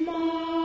妈。